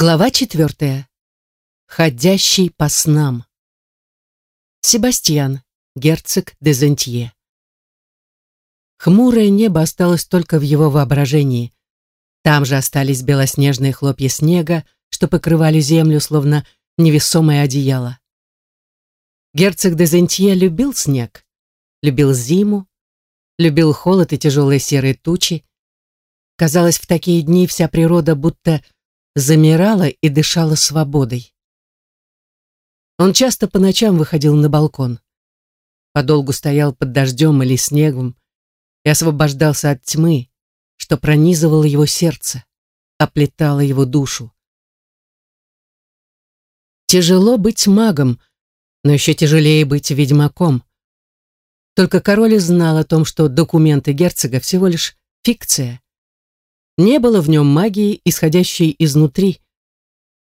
Глава четвертая. Ходящий по снам. Себастьян, герцог де Зентье. Хмурое небо осталось только в его воображении. Там же остались белоснежные хлопья снега, что покрывали землю, словно невесомое одеяло. Герцог де Зентье любил снег, любил зиму, любил холод и тяжелые серые тучи. Казалось, в такие дни вся природа будто замирала и дышала свободой. Он часто по ночам выходил на балкон. Подолгу стоял под дождем или снегом и освобождался от тьмы, что пронизывало его сердце, оплетало его душу. Тяжело быть магом, но еще тяжелее быть ведьмаком. Только король знал о том, что документы герцога всего лишь фикция, не было в нем магии, исходящей изнутри,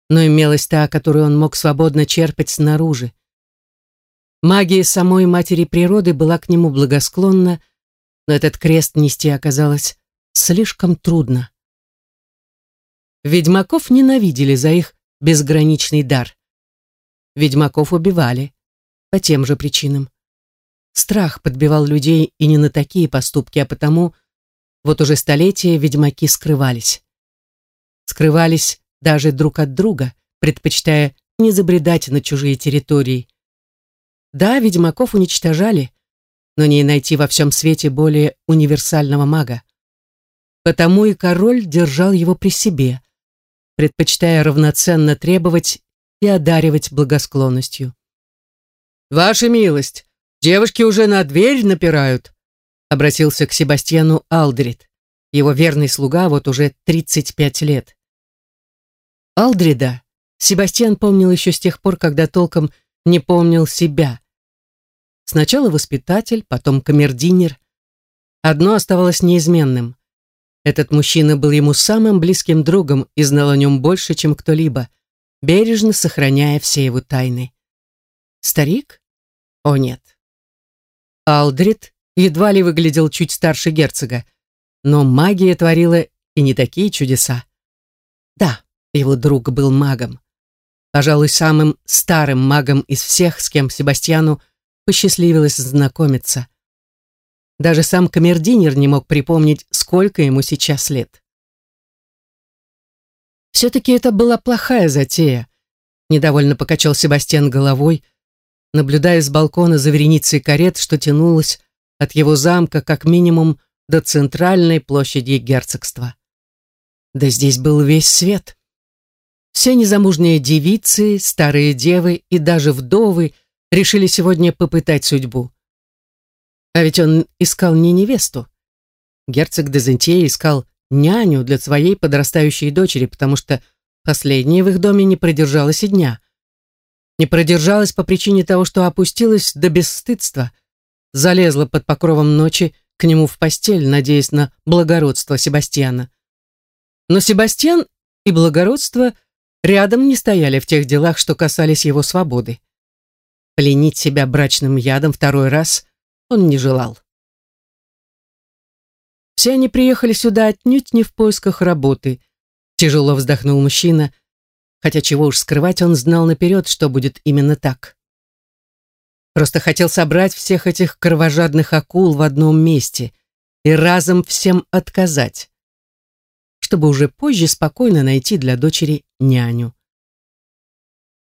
но имелась та, которую он мог свободно черпать снаружи. Магия самой матери природы была к нему благосклонна, но этот крест нести оказалось слишком трудно. Ведьмаков ненавидели за их безграничный дар. Ведьмаков убивали по тем же причинам. Страх подбивал людей и не на такие поступки, а потому – вот уже столетия ведьмаки скрывались. Скрывались даже друг от друга, предпочитая не забредать на чужие территории. Да, ведьмаков уничтожали, но не найти во всем свете более универсального мага. Потому и король держал его при себе, предпочитая равноценно требовать и одаривать благосклонностью. «Ваша милость, девушки уже на дверь напирают», обратился к Себастьяну Алдрид, его верный слуга вот уже 35 лет. Алдрида Себастьян помнил еще с тех пор, когда толком не помнил себя. Сначала воспитатель, потом камердинер. Одно оставалось неизменным. Этот мужчина был ему самым близким другом и знал о нем больше, чем кто-либо, бережно сохраняя все его тайны. Старик? О нет. Алдрид едва ли выглядел чуть старше герцога, но магия творила и не такие чудеса. Да, его друг был магом. Пожалуй, самым старым магом из всех, с кем Себастьяну посчастливилось знакомиться. Даже сам камердинер не мог припомнить, сколько ему сейчас лет. Все-таки это была плохая затея. Недовольно покачал Себастьян головой, наблюдая с балкона за вереницей карет, что тянулась от его замка как минимум до центральной площади герцогства. Да здесь был весь свет. Все незамужние девицы, старые девы и даже вдовы решили сегодня попытать судьбу. А ведь он искал не невесту. Герцог Дезентье искал няню для своей подрастающей дочери, потому что последняя в их доме не продержалась и дня. Не продержалась по причине того, что опустилась до бесстыдства – залезла под покровом ночи к нему в постель, надеясь на благородство Себастьяна. Но Себастьян и благородство рядом не стояли в тех делах, что касались его свободы. Пленить себя брачным ядом второй раз он не желал. Все они приехали сюда отнюдь не в поисках работы. Тяжело вздохнул мужчина, хотя чего уж скрывать, он знал наперед, что будет именно так. Просто хотел собрать всех этих кровожадных акул в одном месте и разом всем отказать, чтобы уже позже спокойно найти для дочери няню.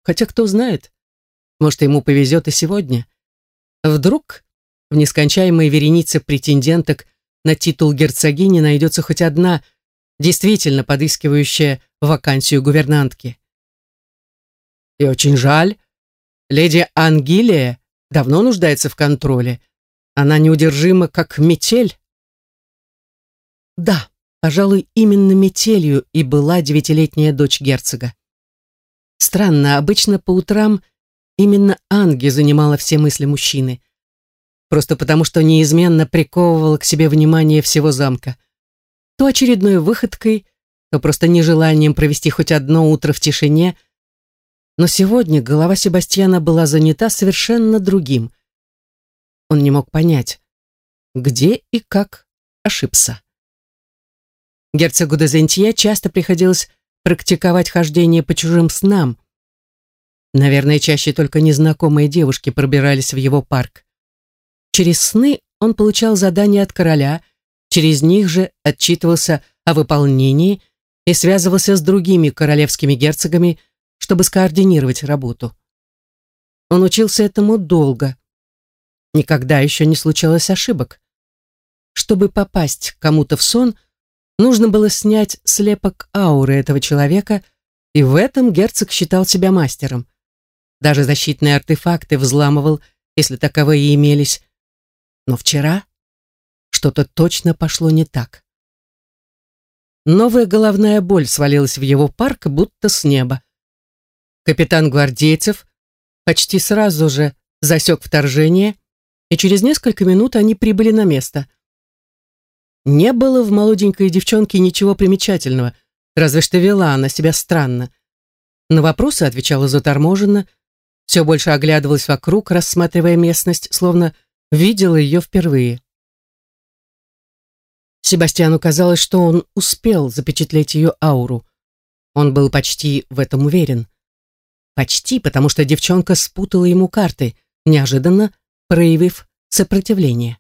Хотя кто знает, может, ему повезет и сегодня. Вдруг в нескончаемой веренице претенденток на титул герцогини найдется хоть одна, действительно подыскивающая вакансию гувернантки. И очень жаль, леди Ангилия давно нуждается в контроле. Она неудержима, как метель. Да, пожалуй, именно метелью и была девятилетняя дочь герцога. Странно, обычно по утрам именно Анги занимала все мысли мужчины. Просто потому, что неизменно приковывала к себе внимание всего замка. То очередной выходкой, то просто нежеланием провести хоть одно утро в тишине – но сегодня голова Себастьяна была занята совершенно другим. Он не мог понять, где и как ошибся. Герцогу де часто приходилось практиковать хождение по чужим снам. Наверное, чаще только незнакомые девушки пробирались в его парк. Через сны он получал задания от короля, через них же отчитывался о выполнении и связывался с другими королевскими герцогами, чтобы скоординировать работу. Он учился этому долго. Никогда еще не случалось ошибок. Чтобы попасть кому-то в сон, нужно было снять слепок ауры этого человека, и в этом герцог считал себя мастером. Даже защитные артефакты взламывал, если таковые имелись. Но вчера что-то точно пошло не так. Новая головная боль свалилась в его парк, будто с неба. Капитан гвардейцев почти сразу же засек вторжение, и через несколько минут они прибыли на место. Не было в молоденькой девчонке ничего примечательного, разве что вела она себя странно. На вопросы отвечала заторможенно, все больше оглядывалась вокруг, рассматривая местность, словно видела ее впервые. Себастьяну казалось, что он успел запечатлеть ее ауру. Он был почти в этом уверен. Почти, потому что девчонка спутала ему карты, неожиданно проявив сопротивление.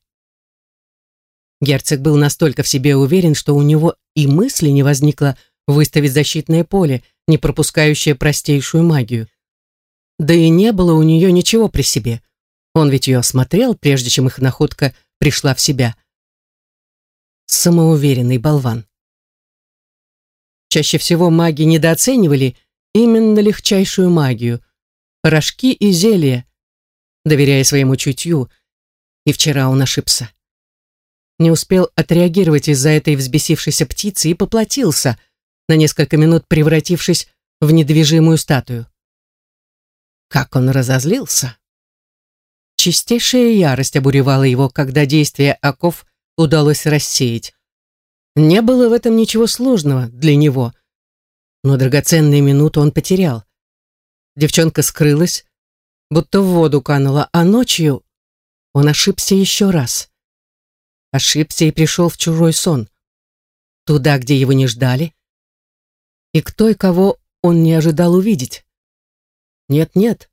Герцог был настолько в себе уверен, что у него и мысли не возникло выставить защитное поле, не пропускающее простейшую магию. Да и не было у нее ничего при себе. Он ведь ее осмотрел, прежде чем их находка пришла в себя. Самоуверенный болван. Чаще всего маги недооценивали именно легчайшую магию, порошки и зелья, доверяя своему чутью, и вчера он ошибся. Не успел отреагировать из-за этой взбесившейся птицы и поплатился, на несколько минут превратившись в недвижимую статую. Как он разозлился! Чистейшая ярость обуревала его, когда действие оков удалось рассеять. Не было в этом ничего сложного для него — но драгоценные минуты он потерял. Девчонка скрылась, будто в воду канула, а ночью он ошибся еще раз. Ошибся и пришел в чужой сон. Туда, где его не ждали. И кто и кого он не ожидал увидеть. Нет-нет,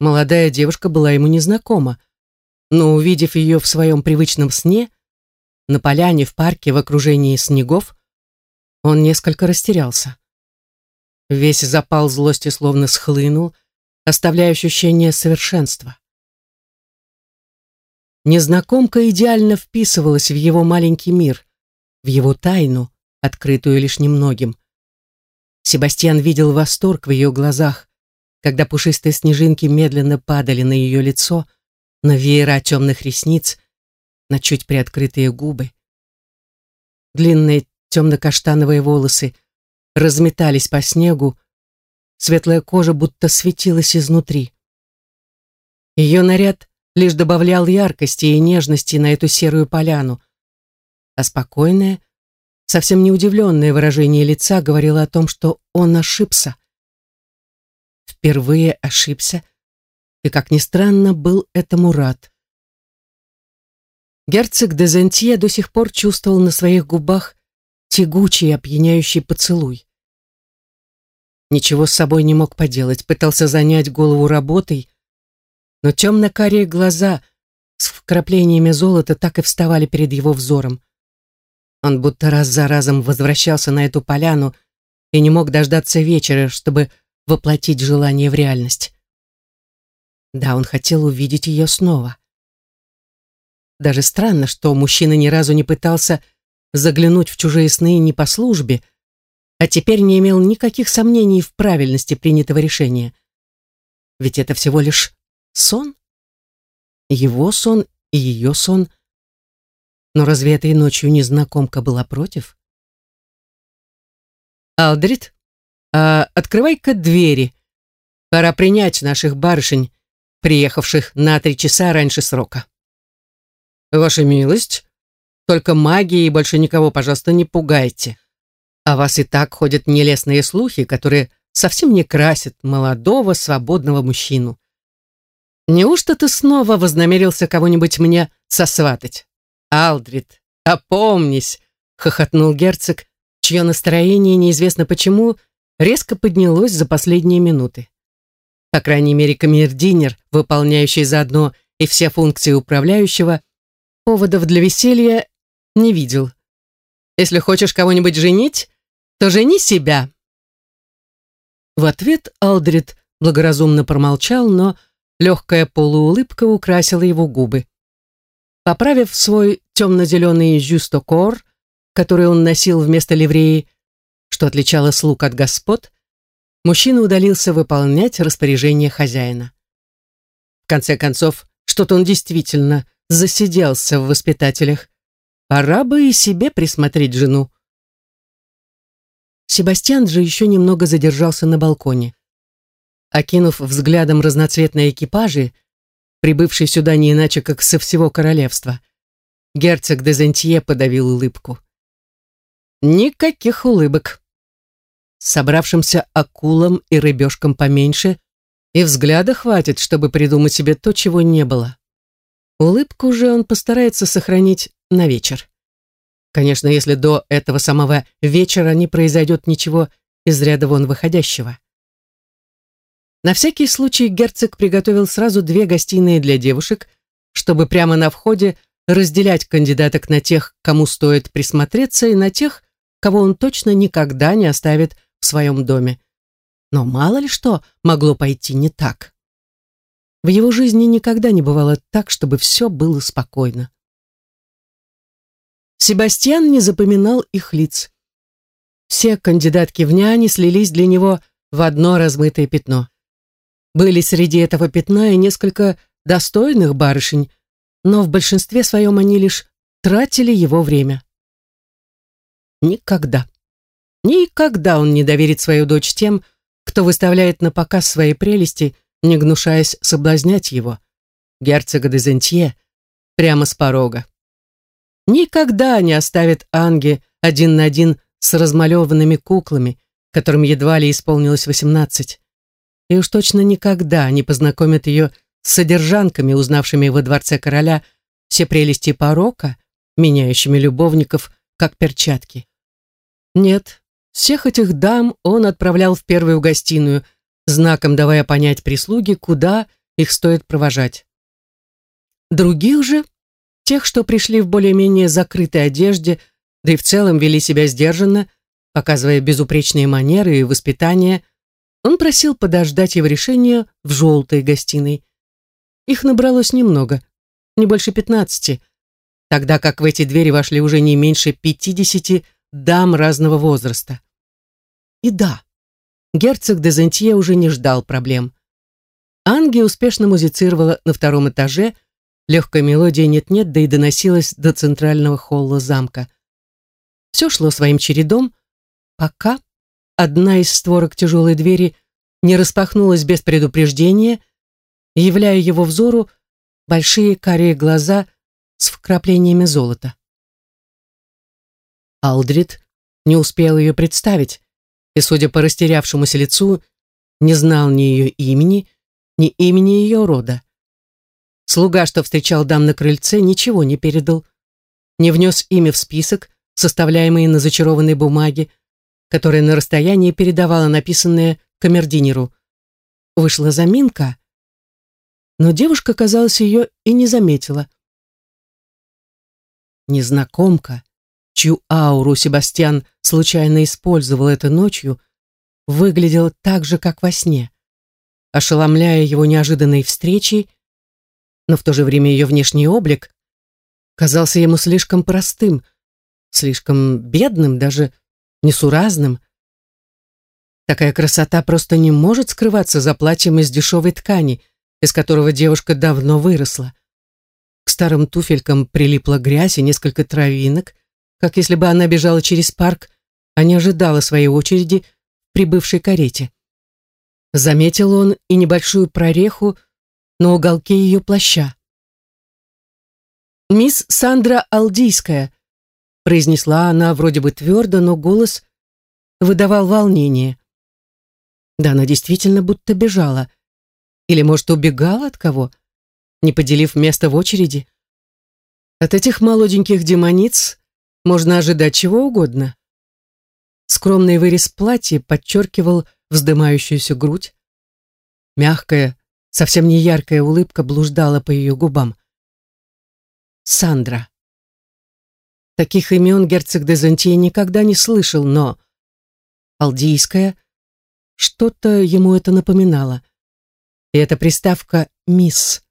молодая девушка была ему незнакома, но увидев ее в своем привычном сне, на поляне в парке в окружении снегов, он несколько растерялся. Весь запал злости словно схлынул, оставляя ощущение совершенства. Незнакомка идеально вписывалась в его маленький мир, в его тайну, открытую лишь немногим. Себастьян видел восторг в ее глазах, когда пушистые снежинки медленно падали на ее лицо, на веера темных ресниц, на чуть приоткрытые губы. Длинные темно-каштановые волосы — разметались по снегу, светлая кожа будто светилась изнутри. Ее наряд лишь добавлял яркости и нежности на эту серую поляну, а спокойное, совсем не удивленное выражение лица говорило о том, что он ошибся. Впервые ошибся, и, как ни странно, был этому рад. Герцог де Зентье до сих пор чувствовал на своих губах тягучий, опьяняющий поцелуй. Ничего с собой не мог поделать, пытался занять голову работой, но темно-карие глаза с вкраплениями золота так и вставали перед его взором. Он будто раз за разом возвращался на эту поляну и не мог дождаться вечера, чтобы воплотить желание в реальность. Да, он хотел увидеть ее снова. Даже странно, что мужчина ни разу не пытался заглянуть в чужие сны не по службе, а теперь не имел никаких сомнений в правильности принятого решения. Ведь это всего лишь сон. Его сон и ее сон. Но разве этой ночью незнакомка была против? «Алдрид, а открывай-ка двери. Пора принять наших барышень, приехавших на три часа раньше срока». «Ваша милость, только магии и больше никого, пожалуйста, не пугайте. О вас и так ходят нелестные слухи, которые совсем не красят молодого, свободного мужчину. Неужто ты снова вознамерился кого-нибудь мне сосватать? Алдрид, опомнись, хохотнул герцог, чье настроение, неизвестно почему, резко поднялось за последние минуты. По крайней мере, камердинер, выполняющий заодно и все функции управляющего, поводов для веселья не видел. Если хочешь кого-нибудь женить, то жени себя. В ответ Алдрид благоразумно промолчал, но легкая полуулыбка украсила его губы. Поправив свой темно-зеленый жюстокор, который он носил вместо ливреи, что отличало слуг от господ, мужчина удалился выполнять распоряжение хозяина. В конце концов, что-то он действительно засиделся в воспитателях. Пора бы и себе присмотреть жену. Себастьян же еще немного задержался на балконе. Окинув взглядом разноцветные экипажи, прибывшие сюда не иначе, как со всего королевства, герцог де Зентье подавил улыбку. Никаких улыбок. Собравшимся акулам и рыбешкам поменьше, и взгляда хватит, чтобы придумать себе то, чего не было. Улыбку же он постарается сохранить на вечер. Конечно, если до этого самого вечера не произойдет ничего из ряда вон выходящего. На всякий случай герцог приготовил сразу две гостиные для девушек, чтобы прямо на входе разделять кандидаток на тех, кому стоит присмотреться, и на тех, кого он точно никогда не оставит в своем доме. Но мало ли что могло пойти не так. В его жизни никогда не бывало так, чтобы все было спокойно. Себастьян не запоминал их лиц. Все кандидатки в няни слились для него в одно размытое пятно. Были среди этого пятна и несколько достойных барышень, но в большинстве своем они лишь тратили его время. Никогда, никогда он не доверит свою дочь тем, кто выставляет на показ свои прелести, не гнушаясь соблазнять его, герцога де прямо с порога никогда не оставит Анги один на один с размалеванными куклами, которым едва ли исполнилось восемнадцать. И уж точно никогда не познакомит ее с содержанками, узнавшими во дворце короля все прелести порока, меняющими любовников, как перчатки. Нет, всех этих дам он отправлял в первую гостиную, знаком давая понять прислуге, куда их стоит провожать. Других же Тех, что пришли в более-менее закрытой одежде, да и в целом вели себя сдержанно, показывая безупречные манеры и воспитание, он просил подождать его решения в желтой гостиной. Их набралось немного, не больше пятнадцати, тогда как в эти двери вошли уже не меньше пятидесяти дам разного возраста. И да, герцог де Зентье уже не ждал проблем. Анги успешно музицировала на втором этаже, Легкая мелодия нет-нет, да и доносилась до центрального холла замка. Все шло своим чередом, пока одна из створок тяжелой двери не распахнулась без предупреждения, являя его взору большие карие глаза с вкраплениями золота. Алдрид не успел ее представить, и, судя по растерявшемуся лицу, не знал ни ее имени, ни имени ее рода. Слуга, что встречал дам на крыльце, ничего не передал, не внес имя в список, составляемый на зачарованной бумаге, которая на расстоянии передавала написанное камердинеру. Вышла заминка, но девушка, казалось, ее и не заметила. Незнакомка, чью ауру Себастьян случайно использовал этой ночью, выглядела так же, как во сне, ошеломляя его неожиданной встречей но в то же время ее внешний облик казался ему слишком простым, слишком бедным, даже несуразным. Такая красота просто не может скрываться за платьем из дешевой ткани, из которого девушка давно выросла. К старым туфелькам прилипла грязь и несколько травинок, как если бы она бежала через парк, а не ожидала своей очереди в прибывшей карете. Заметил он и небольшую прореху на уголке ее плаща. «Мисс Сандра Алдийская», произнесла она вроде бы твердо, но голос выдавал волнение. Да, она действительно будто бежала. Или, может, убегала от кого, не поделив место в очереди. От этих молоденьких демониц можно ожидать чего угодно. Скромный вырез платья подчеркивал вздымающуюся грудь. Мягкая, совсем не яркая улыбка блуждала по ее губам. Сандра. Таких имен герцог де Зонтье никогда не слышал, но... Алдийская... Что-то ему это напоминало. И эта приставка «мисс».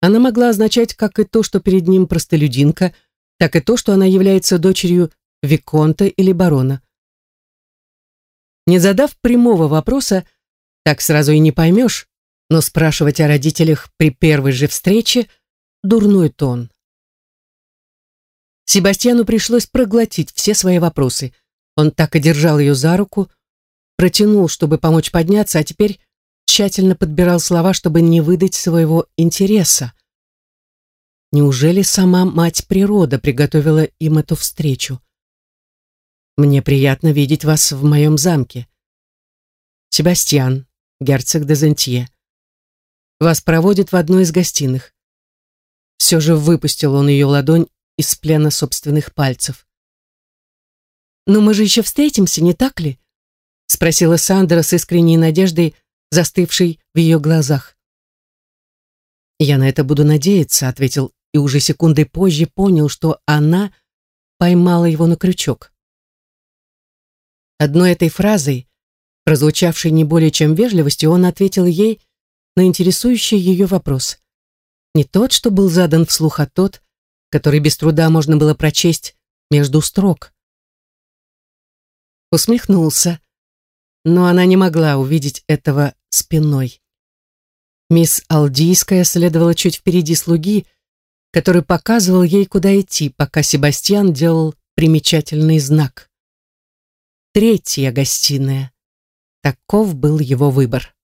Она могла означать как и то, что перед ним простолюдинка, так и то, что она является дочерью Виконта или барона. Не задав прямого вопроса, так сразу и не поймешь, но спрашивать о родителях при первой же встрече – дурной тон. Себастьяну пришлось проглотить все свои вопросы. Он так и держал ее за руку, протянул, чтобы помочь подняться, а теперь тщательно подбирал слова, чтобы не выдать своего интереса. Неужели сама мать природа приготовила им эту встречу? Мне приятно видеть вас в моем замке. Себастьян, герцог де Зентье. Вас проводят в одну из гостиных. Все же выпустил он ее ладонь из плена собственных пальцев. «Но мы же еще встретимся, не так ли?» спросила Сандра с искренней надеждой, застывшей в ее глазах. «Я на это буду надеяться», — ответил, и уже секундой позже понял, что она поймала его на крючок. Одной этой фразой, прозвучавшей не более чем вежливостью, он ответил ей на интересующий ее вопрос. Не тот, что был задан вслух, а тот, который без труда можно было прочесть между строк. Усмехнулся, но она не могла увидеть этого спиной. Мисс Алдийская следовала чуть впереди слуги, который показывал ей, куда идти, пока Себастьян делал примечательный знак третья гостиная. Таков был его выбор.